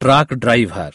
Truck driver.